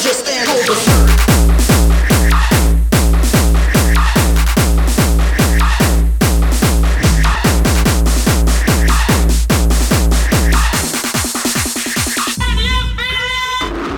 just stand over.